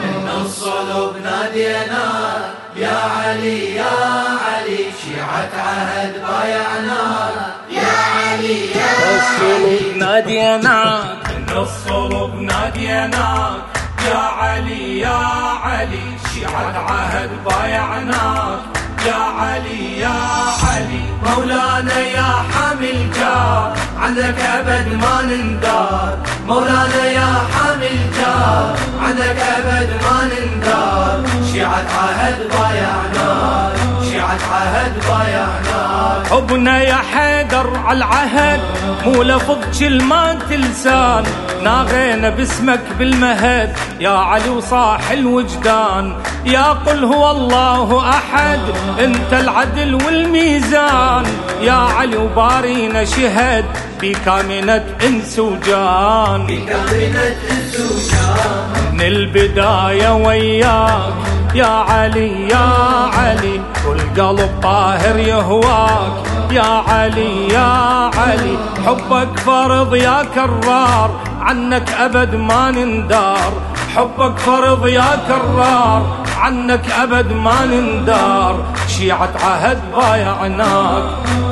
من الصلب نادينا يا علي يا علي شيعة عهد بايعنا. يا علي يا الصلب ناديناك من الصلب ناديناك يا علي يا علي شيعة عهد بايعناك يا علي يا علي مولانا يا حامل جار. عنك أبد ما نندار. مولانا يا حامل جار. عنك أبد ما نندار. شيعة عهد بايعنا شيعة عهد بايعنا حبنا يا حيدر على العهد مو لفظ كلمات لسان ناغينا باسمك بالمهد يا علي وصاح الوجدان. يا قل هو الله أحد أنت العدل والميزان. يا علي وبارينا شهد بكامنة انس وجان. بكامنة انس وجان. من البداية وياك يا علي يا علي. كل قلب طاهر يهواك يا علي يا علي حبك فرض يا كرار عنك أبد ما نندار. حبك فرض يا كرار عنك أبد ما نندار. شيعة عهد بايعناك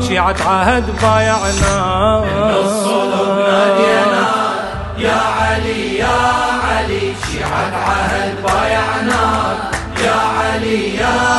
شيعة عهد بايعناك. الصلب نادينا يا علي يا علي شيعة عهد بايعناك. يا علي يا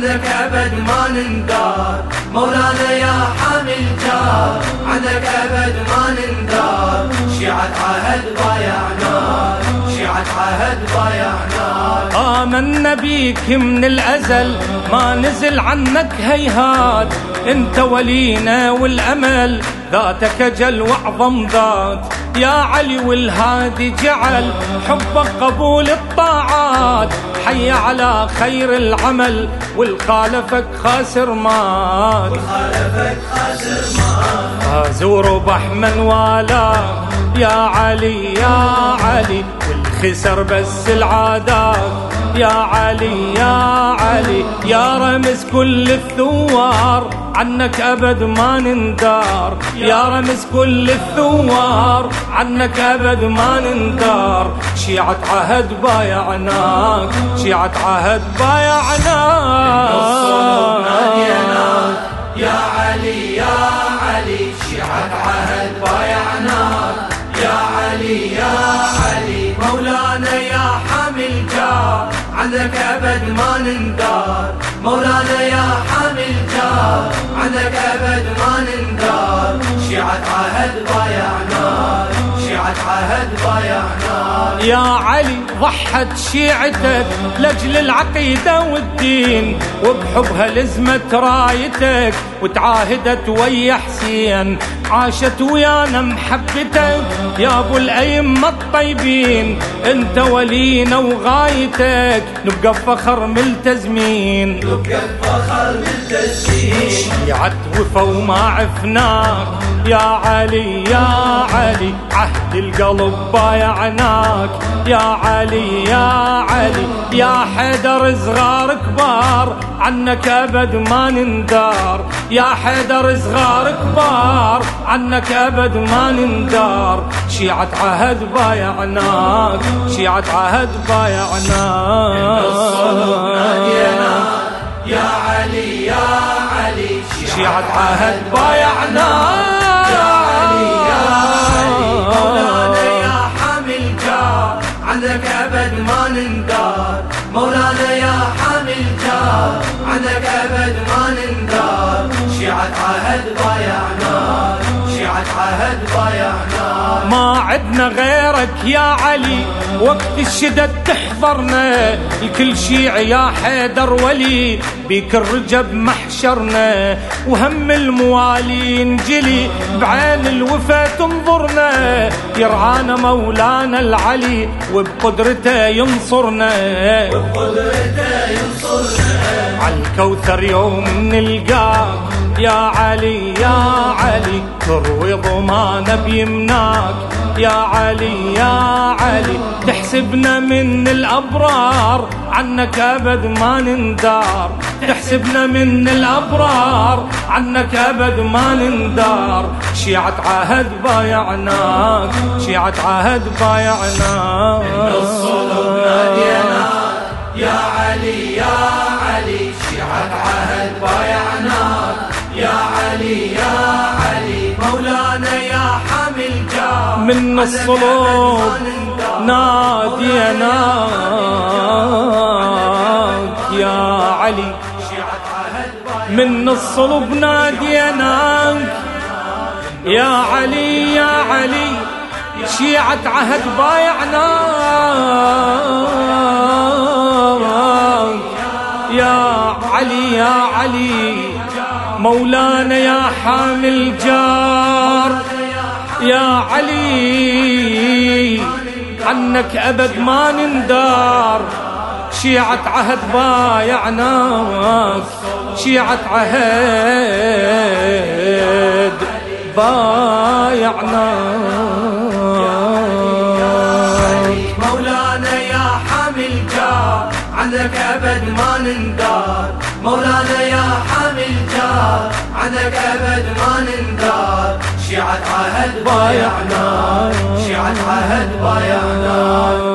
عنك أبد ما نندار. مولانا يا حامل جار. عنك أبد ما نندار. شيعة عهد بايعناك شيعة عهد بايعناك آمنا بيك من الأزل. ما نزل عنك هيهات. انت ولينا والأمل ذاتك جل وأعظم ذات. يا علي والهادي جعل حبك قبول الطاعات. حي على خير العمل والخالفك خاسر مات. خالفك خاسر مات. فاز وربح من يا علي يا علي والخسر بس العادات. يا علي يا يا رمز كل الثوار عنك أبد ما نندار. يا رمز كل الثوار عنك أبد ما نندار. شيعة عهد بايعناك شيعة عهد بايعناك. يا علي يا علي شيعة عهد بايعناك. يا علي يا عنك أبد ما نندار. مولانا يا حامل جار. عنك أبد ما نندار. شيعة عهد بايعناك شيعة عهد بايعناك يا علي ضحت شيعتك لأجل العقيدة والدين. وبحبها لزمت رايتك وتعاهدت ويا حسين. عاشت ويانا محبتك يا أبو الأئمة الطيبين. أنت ولينا وغايتك نبقى بفخر ملتزمين نبقى بفخر بالتسجيل شيعة وفا وما عفناك يا علي يا علي عهد القلب بايعناك. يا علي يا علي يا حيدر صغار كبار. عنك أبد ما نندار. يا حيدر صغار كبار. عنك أبد ما نندار. شيعة عهد بايعناك. شيعة عهد بايعناك. يا علي يا علي. شيعة عهد بايعناك. عهد بايعناك شيعة عهد ما عدنا غيرك يا علي وقت الشدد تحضرنا. الكل شيعي يا حيدر ولي بيك الرجب محشرنا. وهم الموالي ينجلي بعين الوفا تنظرنا. يرعانا مولانا العلي وبقدرته ينصرنا. قدرته ينصرنا. عالكوثر يوم نلقاك يا علي يا علي تروي ضمانة بيمناك. يا علي يا علي تحسبنا من الأبرار عنك أبد ما نندار. تحسبنا من الأبرار عنك أبد ما نندار. شيعة عهد بايعناك شيعة عهد بايعناك. الصلب يا علي يا علي شيعة عهد بايعناك. علي يا علي مولانا يا حامل جار من الصلوب ناديناك يا علي من الصلب ناديناك يا علي يا علي شيعة عهد بايعناك يا علي يا علي. مولانا يا حامل جار يا علي عنك أبد ما نندار. شيعة عهد بايعناك شيعة عهد بايعناك مولانا يا حامل جار عنك أبد ما نندار. جار عنك أبد ما نندار شيعة عهد بايعنا. شيعة عهد بايعنا.